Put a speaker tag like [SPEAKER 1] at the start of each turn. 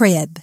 [SPEAKER 1] crib.